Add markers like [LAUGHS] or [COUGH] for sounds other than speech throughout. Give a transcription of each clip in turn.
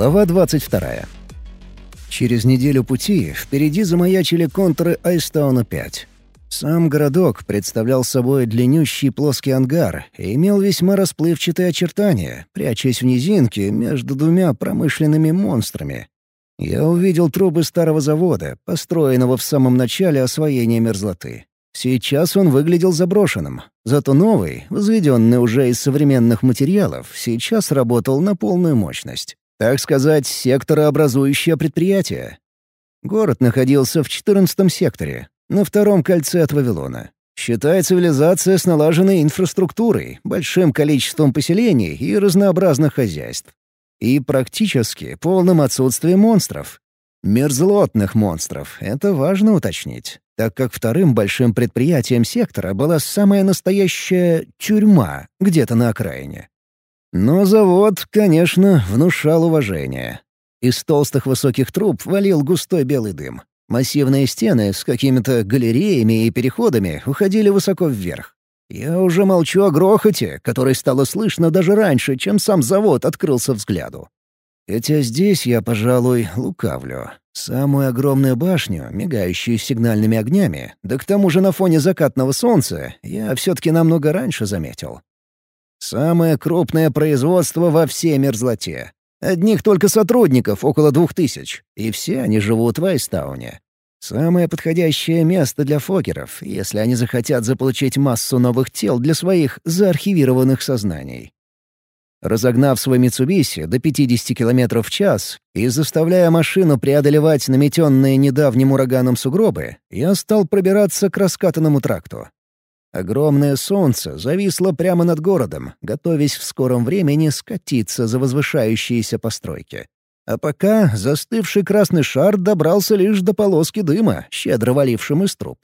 Глава 22. Через неделю пути впереди замаячили контуры Айстауна-5. Сам городок представлял собой длиннющий плоский ангар и имел весьма расплывчатые очертания, прячась в низинке между двумя промышленными монстрами. Я увидел трубы старого завода, построенного в самом начале освоения мерзлоты. Сейчас он выглядел заброшенным, зато новый, возведенный уже из современных материалов, сейчас работал на полную мощность. Так сказать, секторообразующее предприятие. Город находился в 14 секторе, на втором кольце от Вавилона. Считай цивилизация с налаженной инфраструктурой, большим количеством поселений и разнообразных хозяйств. И практически полным отсутствием монстров. Мерзлотных монстров, это важно уточнить, так как вторым большим предприятием сектора была самая настоящая тюрьма где-то на окраине. Но завод, конечно, внушал уважение. Из толстых высоких труб валил густой белый дым. Массивные стены с какими-то галереями и переходами уходили высоко вверх. Я уже молчу о грохоте, который стало слышно даже раньше, чем сам завод открылся взгляду. Хотя здесь я, пожалуй, лукавлю. Самую огромную башню, мигающую сигнальными огнями, да к тому же на фоне закатного солнца, я все-таки намного раньше заметил. Самое крупное производство во всей мерзлоте. Одних только сотрудников около двух тысяч, и все они живут в Айстауне. Самое подходящее место для фокеров, если они захотят заполучить массу новых тел для своих заархивированных сознаний. Разогнав свой Митсубиси до 50 км в час и заставляя машину преодолевать наметенные недавним ураганом сугробы, я стал пробираться к раскатанному тракту. Огромное солнце зависло прямо над городом, готовясь в скором времени скатиться за возвышающиеся постройки. А пока застывший красный шар добрался лишь до полоски дыма, щедро валившим из труб.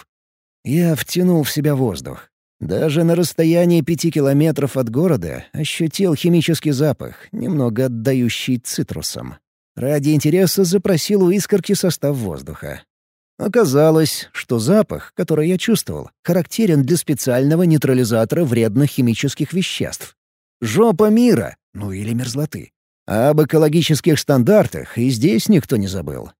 Я втянул в себя воздух. Даже на расстоянии пяти километров от города ощутил химический запах, немного отдающий цитрусом. Ради интереса запросил у искорки состав воздуха. Оказалось, что запах, который я чувствовал, характерен для специального нейтрализатора вредных химических веществ. Жопа мира, ну или мерзлоты. А об экологических стандартах и здесь никто не забыл.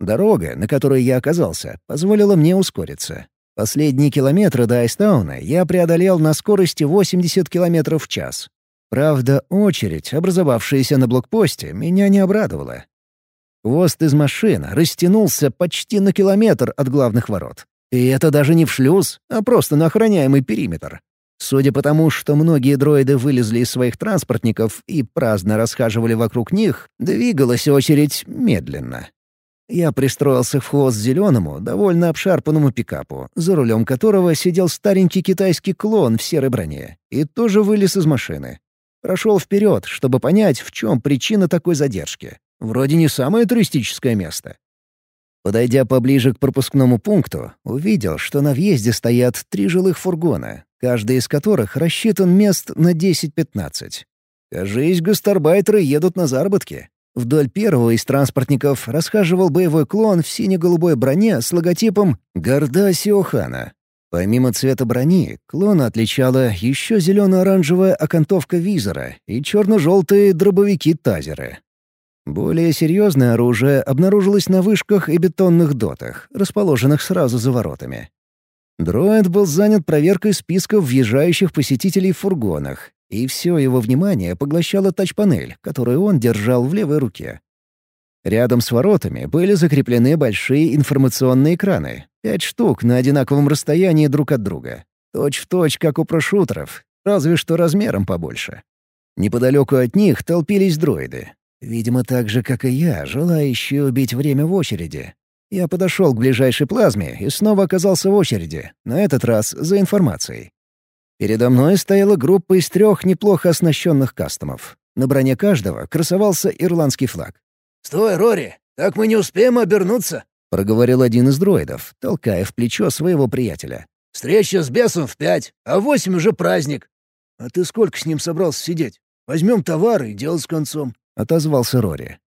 Дорога, на которой я оказался, позволила мне ускориться. Последние километры до Айстауна я преодолел на скорости 80 км в час. Правда, очередь, образовавшаяся на блокпосте, меня не обрадовала. Хвост из машин растянулся почти на километр от главных ворот. И это даже не в шлюз, а просто на охраняемый периметр. Судя по тому, что многие дроиды вылезли из своих транспортников и праздно расхаживали вокруг них, двигалась очередь медленно. Я пристроился в хвост зеленому, довольно обшарпанному пикапу, за рулем которого сидел старенький китайский клон в серой броне, и тоже вылез из машины. Прошел вперед, чтобы понять, в чем причина такой задержки. Вроде не самое туристическое место. Подойдя поближе к пропускному пункту, увидел, что на въезде стоят три жилых фургона, каждый из которых рассчитан мест на 10-15. Кажись, гастарбайтеры едут на заработки. Вдоль первого из транспортников расхаживал боевой клон в сине-голубой броне с логотипом «Горда Сиохана». Помимо цвета брони, клона отличала еще зелено-оранжевая окантовка визора и черно-желтые дробовики-тазеры. Более серьезное оружие обнаружилось на вышках и бетонных дотах, расположенных сразу за воротами. Дроид был занят проверкой списков въезжающих посетителей в фургонах, и все его внимание поглощала тач-панель, которую он держал в левой руке. Рядом с воротами были закреплены большие информационные экраны, пять штук на одинаковом расстоянии друг от друга. Точь в точь, как у прошутеров, разве что размером побольше. Неподалеку от них толпились дроиды, Видимо, так же, как и я, желающий убить время в очереди. Я подошел к ближайшей плазме и снова оказался в очереди, на этот раз за информацией. Передо мной стояла группа из трех неплохо оснащенных кастомов. На броне каждого красовался ирландский флаг. «Стой, Рори! Так мы не успеем обернуться!» — проговорил один из дроидов, толкая в плечо своего приятеля. «Встреча с бесом в пять, а в восемь уже праздник!» «А ты сколько с ним собрался сидеть? Возьмем товары и дело с концом отозвался Рори.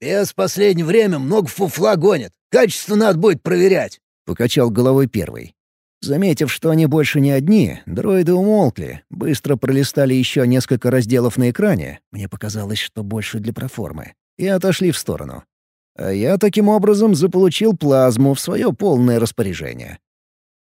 «Без последнее время много фуфла гонят. Качество надо будет проверять», — покачал головой первый. Заметив, что они больше не одни, дроиды умолкли, быстро пролистали еще несколько разделов на экране, мне показалось, что больше для проформы, и отошли в сторону. А я таким образом заполучил плазму в свое полное распоряжение.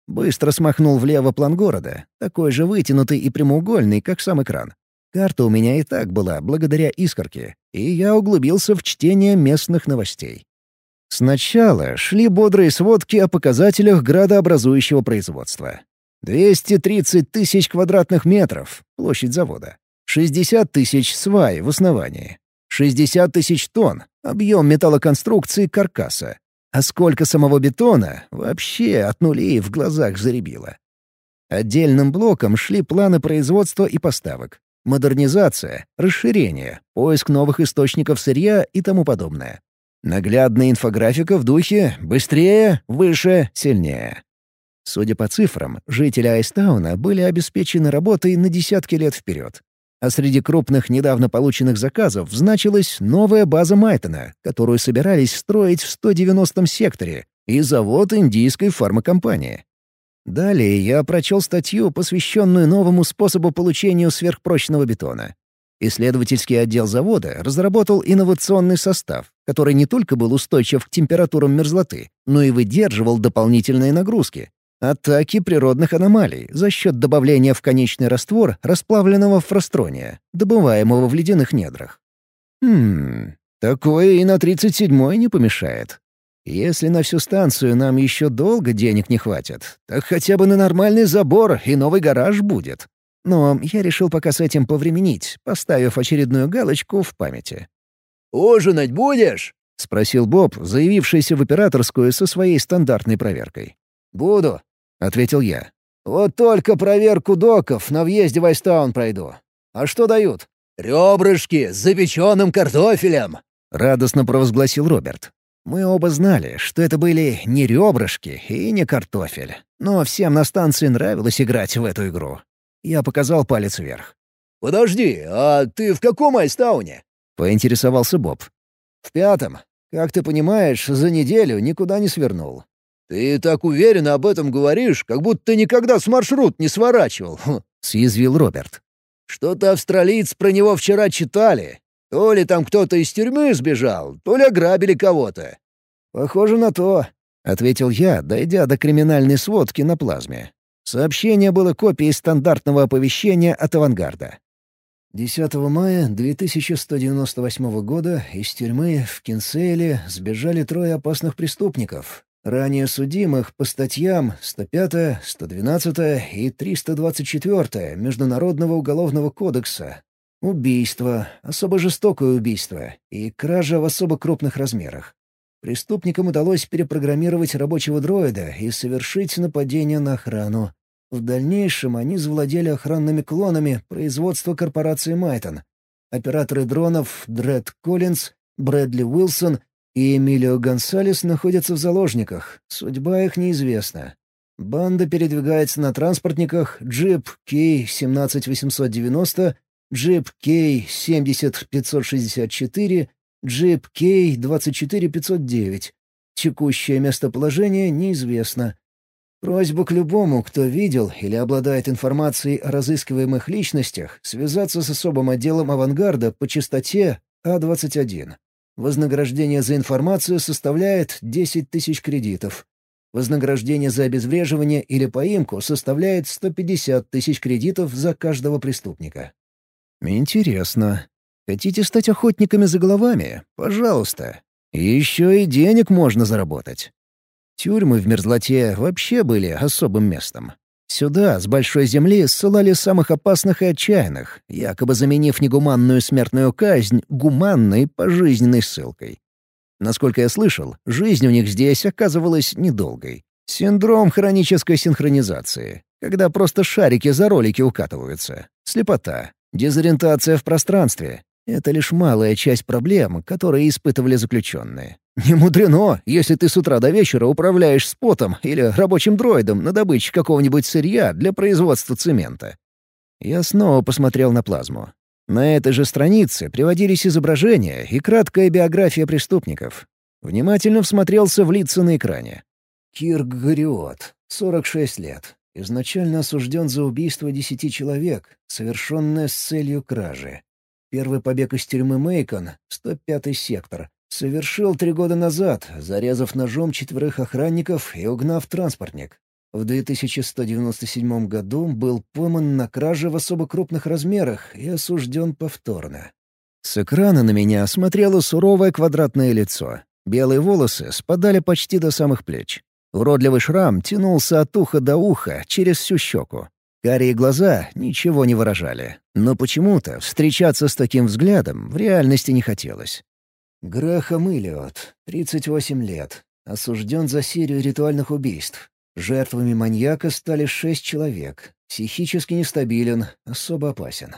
Быстро смахнул влево план города, такой же вытянутый и прямоугольный, как сам экран. Карта у меня и так была, благодаря искорке, и я углубился в чтение местных новостей. Сначала шли бодрые сводки о показателях градообразующего производства. 230 тысяч квадратных метров — площадь завода. 60 тысяч свай в основании. 60 тысяч тонн — объем металлоконструкции каркаса. А сколько самого бетона, вообще от нулей в глазах заребило. Отдельным блоком шли планы производства и поставок. Модернизация, расширение, поиск новых источников сырья и тому подобное. Наглядная инфографика в духе «быстрее, выше, сильнее». Судя по цифрам, жители Айстауна были обеспечены работой на десятки лет вперед. А среди крупных недавно полученных заказов значилась новая база Майтона, которую собирались строить в 190-м секторе, и завод индийской фармакомпании. Далее я прочел статью, посвященную новому способу получения сверхпрочного бетона. Исследовательский отдел завода разработал инновационный состав, который не только был устойчив к температурам мерзлоты, но и выдерживал дополнительные нагрузки, Атаки природных аномалий за счет добавления в конечный раствор расплавленного фрастрония, добываемого в ледяных недрах. Хм, такое и на 37-й не помешает. Если на всю станцию нам еще долго денег не хватит, так хотя бы на нормальный забор и новый гараж будет. Но я решил пока с этим повременить, поставив очередную галочку в памяти. «Ужинать будешь?» — спросил Боб, заявившийся в операторскую со своей стандартной проверкой. «Буду», — ответил я. «Вот только проверку доков на въезде в Айстаун пройду. А что дают?» «Ребрышки с запеченным картофелем!» — радостно провозгласил Роберт. Мы оба знали, что это были не ребрышки и не картофель. Но всем на станции нравилось играть в эту игру. Я показал палец вверх. «Подожди, а ты в каком Айстауне?» — поинтересовался Боб. «В пятом. Как ты понимаешь, за неделю никуда не свернул. «Ты так уверенно об этом говоришь, как будто никогда с маршрут не сворачивал», — съязвил Роберт. «Что-то австралиец про него вчера читали. То ли там кто-то из тюрьмы сбежал, то ли ограбили кого-то». «Похоже на то», — ответил я, дойдя до криминальной сводки на плазме. Сообщение было копией стандартного оповещения от «Авангарда». 10 мая 2198 года из тюрьмы в Кинсейле сбежали трое опасных преступников, ранее судимых по статьям 105, 112 и 324 Международного уголовного кодекса. Убийство, особо жестокое убийство и кража в особо крупных размерах. Преступникам удалось перепрограммировать рабочего дроида и совершить нападение на охрану. В дальнейшем они завладели охранными клонами производства корпорации Майтон. Операторы дронов Дред Коллинз, Брэдли Уилсон и Эмилио Гонсалес находятся в заложниках. Судьба их неизвестна. Банда передвигается на транспортниках джип K-17890, джип K-70564, джип K-24509. Текущее местоположение неизвестно. Просьба к любому, кто видел или обладает информацией о разыскиваемых личностях, связаться с особым отделом авангарда по частоте А21. Вознаграждение за информацию составляет 10 тысяч кредитов. Вознаграждение за обезвреживание или поимку составляет 150 тысяч кредитов за каждого преступника. Интересно. Хотите стать охотниками за головами? Пожалуйста. Еще и денег можно заработать. Тюрьмы в мерзлоте вообще были особым местом. Сюда, с большой земли, ссылали самых опасных и отчаянных, якобы заменив негуманную смертную казнь гуманной пожизненной ссылкой. Насколько я слышал, жизнь у них здесь оказывалась недолгой. Синдром хронической синхронизации, когда просто шарики за ролики укатываются. Слепота, дезориентация в пространстве, это лишь малая часть проблем, которые испытывали заключенные. Не мудрено, если ты с утра до вечера управляешь спотом или рабочим дроидом на добыче какого-нибудь сырья для производства цемента. Я снова посмотрел на плазму. На этой же странице приводились изображения и краткая биография преступников. Внимательно всмотрелся в лица на экране. Кирк Гориот, 46 лет. Изначально осужден за убийство десяти человек, совершенное с целью кражи. первый побег из тюрьмы Мейкон, 105-й сектор, совершил три года назад, зарезав ножом четверых охранников и угнав транспортник. В 2197 году был пойман на краже в особо крупных размерах и осужден повторно. С экрана на меня смотрело суровое квадратное лицо. Белые волосы спадали почти до самых плеч. Уродливый шрам тянулся от уха до уха через всю щеку. Карие глаза ничего не выражали. Но почему-то встречаться с таким взглядом в реальности не хотелось. Грахам Илиот, 38 лет. Осужден за серию ритуальных убийств. Жертвами маньяка стали шесть человек. Психически нестабилен, особо опасен.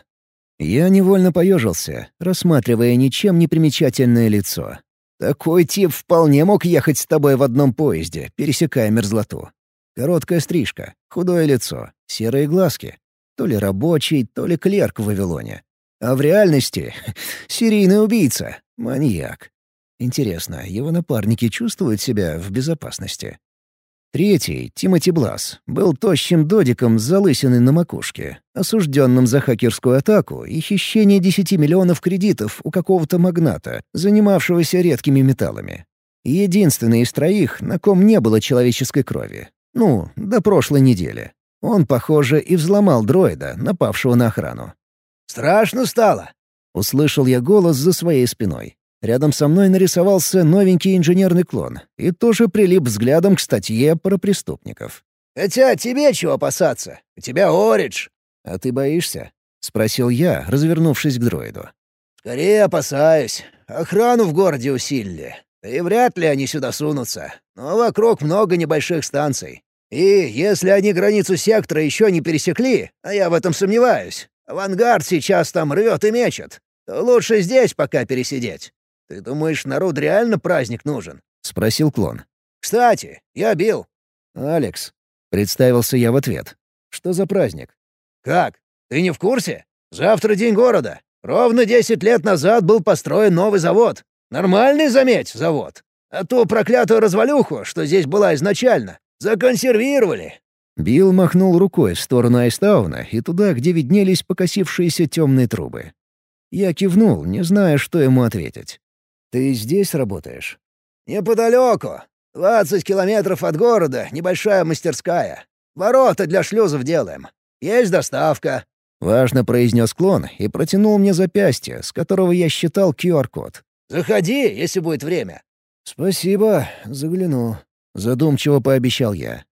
Я невольно поежился, рассматривая ничем не примечательное лицо. Такой тип вполне мог ехать с тобой в одном поезде, пересекая мерзлоту. Короткая стрижка, худое лицо, серые глазки. То ли рабочий, то ли клерк в Вавилоне. А в реальности [LAUGHS] — серийный убийца, маньяк. Интересно, его напарники чувствуют себя в безопасности? Третий, Тимоти Блас, был тощим додиком с залысиной на макушке, осужденным за хакерскую атаку и хищение 10 миллионов кредитов у какого-то магната, занимавшегося редкими металлами. Единственный из троих, на ком не было человеческой крови. Ну, до прошлой недели. Он, похоже, и взломал дроида, напавшего на охрану. «Страшно стало?» — услышал я голос за своей спиной. Рядом со мной нарисовался новенький инженерный клон и тоже прилип взглядом к статье про преступников. «Хотя тебе чего опасаться? У тебя Оридж». «А ты боишься?» — спросил я, развернувшись к дроиду. «Скорее опасаюсь. Охрану в городе усилили. И вряд ли они сюда сунутся. Но вокруг много небольших станций. И если они границу сектора еще не пересекли, а я в этом сомневаюсь, авангард сейчас там рвет и мечет, то лучше здесь пока пересидеть. «Ты думаешь, народ реально праздник нужен?» — спросил клон. «Кстати, я бил». «Алекс». Представился я в ответ. «Что за праздник?» «Как? Ты не в курсе? Завтра день города. Ровно десять лет назад был построен новый завод. Нормальный, заметь, завод. А ту проклятую развалюху, что здесь была изначально, законсервировали». Билл махнул рукой в сторону Айстауна и туда, где виднелись покосившиеся темные трубы. Я кивнул, не зная, что ему ответить. «Ты здесь работаешь?» «Неподалеку. Двадцать километров от города, небольшая мастерская. Ворота для шлюзов делаем. Есть доставка». Важно произнес клон и протянул мне запястье, с которого я считал QR-код. «Заходи, если будет время». «Спасибо, загляну», — задумчиво пообещал я.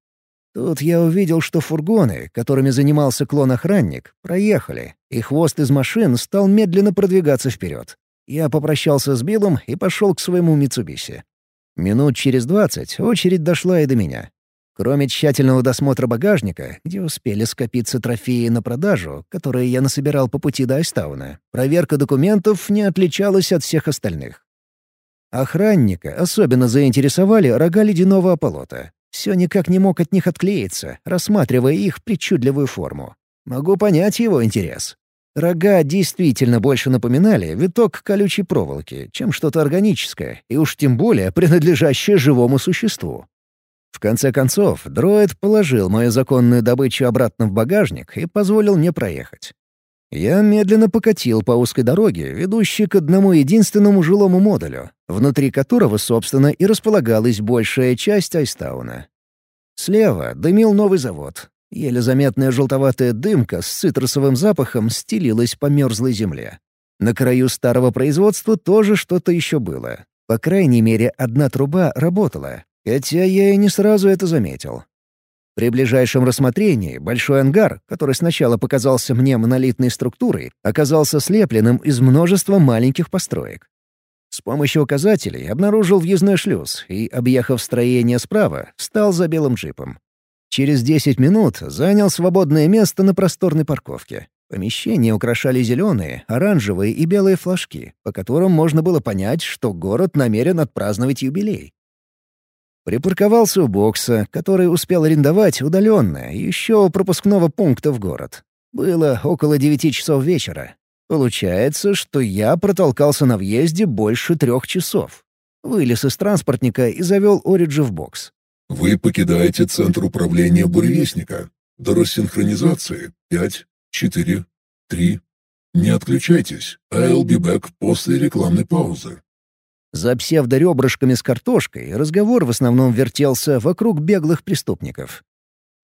Тут я увидел, что фургоны, которыми занимался клон-охранник, проехали, и хвост из машин стал медленно продвигаться вперед. Я попрощался с Биллом и пошел к своему Митсубиси. Минут через двадцать очередь дошла и до меня. Кроме тщательного досмотра багажника, где успели скопиться трофеи на продажу, которые я насобирал по пути до Айстауна, проверка документов не отличалась от всех остальных. Охранника особенно заинтересовали рога ледяного ополота. Все никак не мог от них отклеиться, рассматривая их причудливую форму. Могу понять его интерес. Рога действительно больше напоминали виток колючей проволоки, чем что-то органическое, и уж тем более принадлежащее живому существу. В конце концов, дроид положил мою законную добычу обратно в багажник и позволил мне проехать. Я медленно покатил по узкой дороге, ведущей к одному единственному жилому модулю, внутри которого, собственно, и располагалась большая часть Айстауна. Слева дымил новый завод, Еле заметная желтоватая дымка с цитрусовым запахом стелилась по мерзлой земле. На краю старого производства тоже что-то еще было. По крайней мере, одна труба работала, хотя я и не сразу это заметил. При ближайшем рассмотрении большой ангар, который сначала показался мне монолитной структурой, оказался слепленным из множества маленьких построек. С помощью указателей обнаружил въездной шлюз и, объехав строение справа, встал за белым джипом. Через 10 минут занял свободное место на просторной парковке. Помещение украшали зеленые, оранжевые и белые флажки, по которым можно было понять, что город намерен отпраздновать юбилей. Припарковался у бокса, который успел арендовать удаленно, еще пропускного пункта в город. Было около девяти часов вечера. Получается, что я протолкался на въезде больше трех часов. Вылез из транспортника и завел Ориджи в бокс. Вы покидаете центр управления буревестника. До рассинхронизации 5, 4, 3, Не отключайтесь. I'll be back после рекламной паузы. За псевдоребрышками с картошкой разговор в основном вертелся вокруг беглых преступников.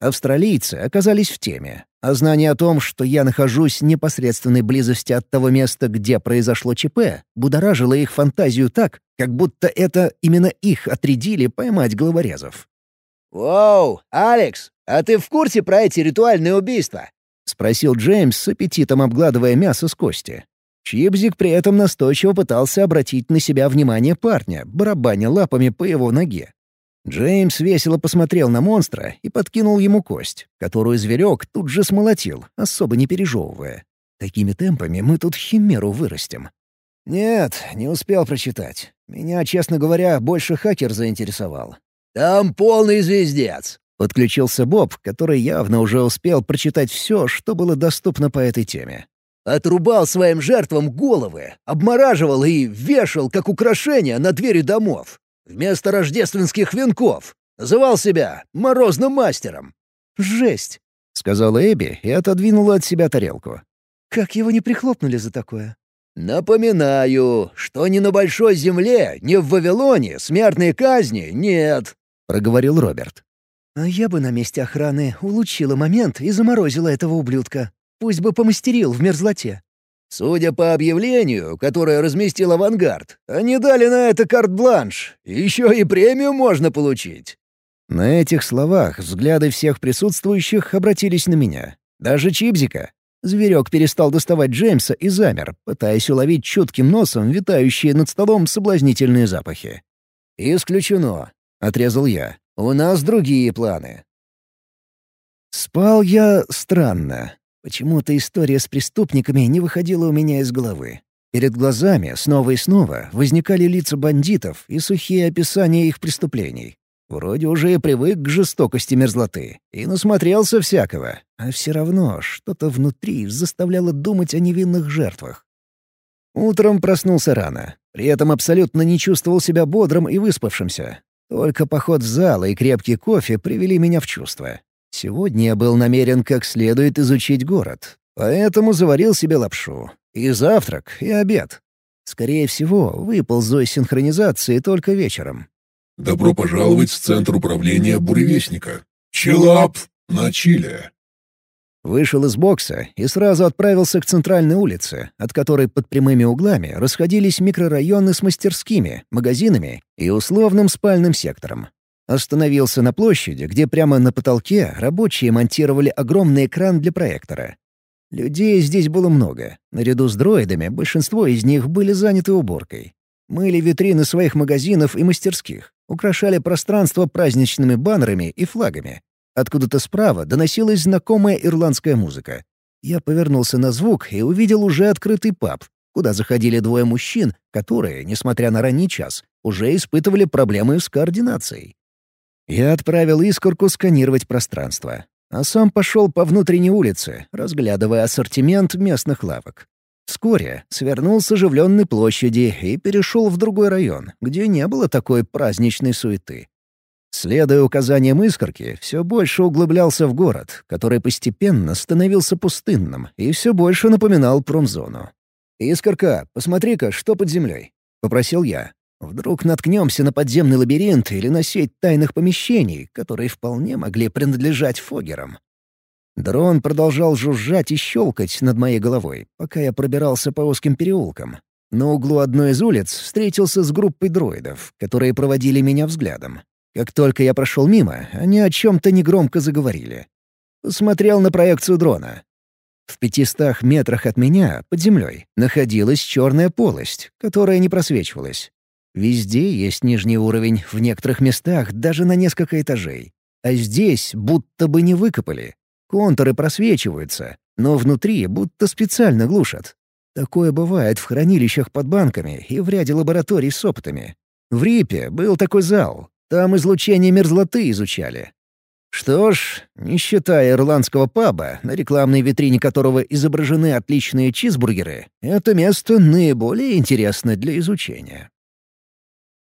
Австралийцы оказались в теме, а знание о том, что я нахожусь в непосредственной близости от того места, где произошло ЧП, будоражило их фантазию так, как будто это именно их отрядили поймать головорезов. «Воу, Алекс, а ты в курсе про эти ритуальные убийства?» — спросил Джеймс с аппетитом обгладывая мясо с кости. Чипзик при этом настойчиво пытался обратить на себя внимание парня, барабаня лапами по его ноге. Джеймс весело посмотрел на монстра и подкинул ему кость, которую зверек тут же смолотил, особо не пережевывая. Такими темпами мы тут химеру вырастем. Нет, не успел прочитать. Меня, честно говоря, больше хакер заинтересовал. «Там полный звездец!» — подключился Боб, который явно уже успел прочитать все, что было доступно по этой теме. Отрубал своим жертвам головы, обмораживал и вешал как украшение на двери домов. Вместо рождественских венков. Называл себя морозным мастером. «Жесть!» — сказала Эбби и отодвинула от себя тарелку. «Как его не прихлопнули за такое?» «Напоминаю, что ни на Большой Земле, ни в Вавилоне смертной казни нет», — проговорил Роберт. «А я бы на месте охраны улучшила момент и заморозила этого ублюдка. Пусть бы помастерил в мерзлоте». Судя по объявлению, которое разместил «Авангард», они дали на это карт-бланш. Еще и премию можно получить. На этих словах взгляды всех присутствующих обратились на меня. Даже Чипзика. Зверек перестал доставать Джеймса и замер, пытаясь уловить чутким носом витающие над столом соблазнительные запахи. «Исключено», — отрезал я. «У нас другие планы». Спал я странно. Почему-то история с преступниками не выходила у меня из головы. Перед глазами снова и снова возникали лица бандитов и сухие описания их преступлений. Вроде уже и привык к жестокости мерзлоты и насмотрелся всякого, а все равно что-то внутри заставляло думать о невинных жертвах. Утром проснулся рано, при этом абсолютно не чувствовал себя бодрым и выспавшимся. Только поход в зал и крепкий кофе привели меня в чувство. Сегодня я был намерен как следует изучить город, поэтому заварил себе лапшу. И завтрак, и обед. Скорее всего, выползу из синхронизации только вечером. «Добро пожаловать в Центр управления Буревестника. Чилап на Чиле». Вышел из бокса и сразу отправился к центральной улице, от которой под прямыми углами расходились микрорайоны с мастерскими, магазинами и условным спальным сектором. Остановился на площади, где прямо на потолке рабочие монтировали огромный экран для проектора. Людей здесь было много. Наряду с дроидами большинство из них были заняты уборкой. Мыли витрины своих магазинов и мастерских, украшали пространство праздничными баннерами и флагами. Откуда-то справа доносилась знакомая ирландская музыка. Я повернулся на звук и увидел уже открытый паб, куда заходили двое мужчин, которые, несмотря на ранний час, уже испытывали проблемы с координацией. Я отправил искорку сканировать пространство, а сам пошел по внутренней улице, разглядывая ассортимент местных лавок. Вскоре свернул с оживленной площади и перешел в другой район, где не было такой праздничной суеты. Следуя указаниям искорки, все больше углублялся в город, который постепенно становился пустынным и все больше напоминал промзону. «Искорка, посмотри-ка, что под землей», — попросил я. Вдруг наткнемся на подземный лабиринт или на сеть тайных помещений, которые вполне могли принадлежать Фогерам. Дрон продолжал жужжать и щелкать над моей головой, пока я пробирался по узким переулкам. На углу одной из улиц встретился с группой дроидов, которые проводили меня взглядом. Как только я прошел мимо, они о чем-то негромко заговорили. Посмотрел на проекцию дрона. В пятистах метрах от меня, под землей, находилась черная полость, которая не просвечивалась. Везде есть нижний уровень, в некоторых местах даже на несколько этажей. А здесь будто бы не выкопали. Контуры просвечиваются, но внутри будто специально глушат. Такое бывает в хранилищах под банками и в ряде лабораторий с опытами. В Рипе был такой зал. Там излучение мерзлоты изучали. Что ж, не считая ирландского паба, на рекламной витрине которого изображены отличные чизбургеры, это место наиболее интересно для изучения.